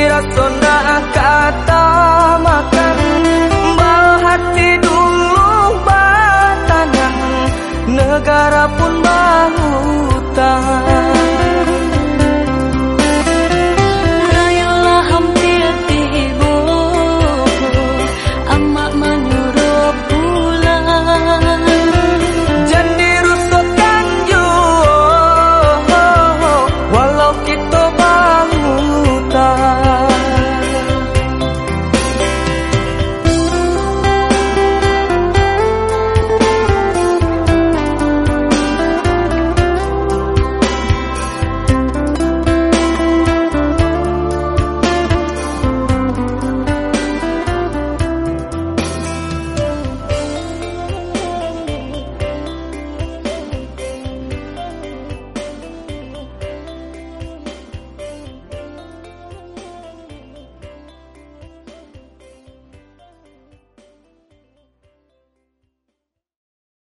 irasona kata mak